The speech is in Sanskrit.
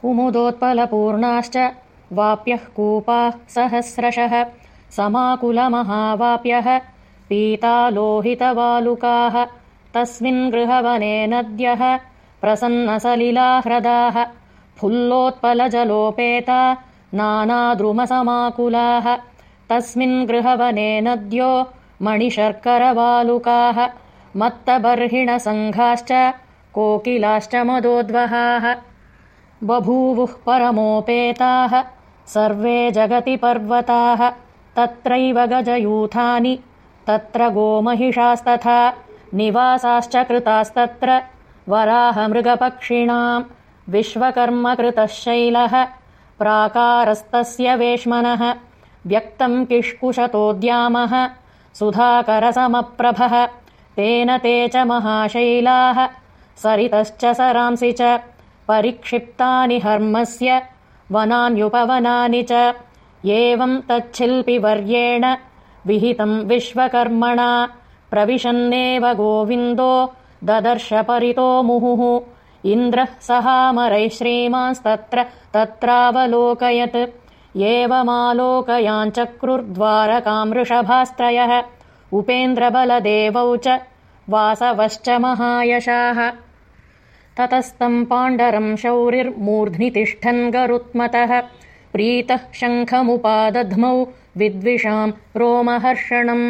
कुमुदोत्पलपूर्णाश्च वाप्यः कूपाः सहस्रशः समाकुलमहावाप्यः पीतालोहितवालुकाः तस्मिन् गृहवने नद्यः प्रसन्नसलिलाह्रदाः फुल्लोत्पलजलोपेता नानाद्रुमसमाकुलाः तस्मिन् गृहवने नद्यो मणिशर्करवालुकाः मत्तबर्हिणसङ्घाश्च कोकिलाश्च मदोद्वहाः बभूवुः परमोपेताः सर्वे जगति पर्वताः तत्रैव गजयूथानि तत्र गोमहिषास्तथा निवासाश्च कृतास्तत्र वराहमृगपक्षिणाम् विश्वकर्मकृतः शैलः प्राकारस्तस्य वेश्मनः व्यक्तम् किष्कुशतोद्यामः सुधाकरसमप्रभः तेन ते च महाशैलाः सरितश्च सरांसि च परिक्षिप्तानि हर्मस्य वनान्युपवनानि च। एवम् तच्छिल्पिवर्येण विहितम् विश्वकर्मणा। प्रविशन्नेव गोविन्दो ददर्श परितो मुहुः। इन्द्रः सहामरैः श्रीमांस्तत्र तत्रावलोकयत्। वृषभास्त्रयः उपेन्द्रबलदेवौ च वासवश्च महायशाः ततस्तम् पाण्डरम् शौरिर्मूर्ध्नि तिष्ठन् गरुत्मतः। प्रीतः शङ्खमुपादध्मौ विद्विषाम् रोमहर्षणम्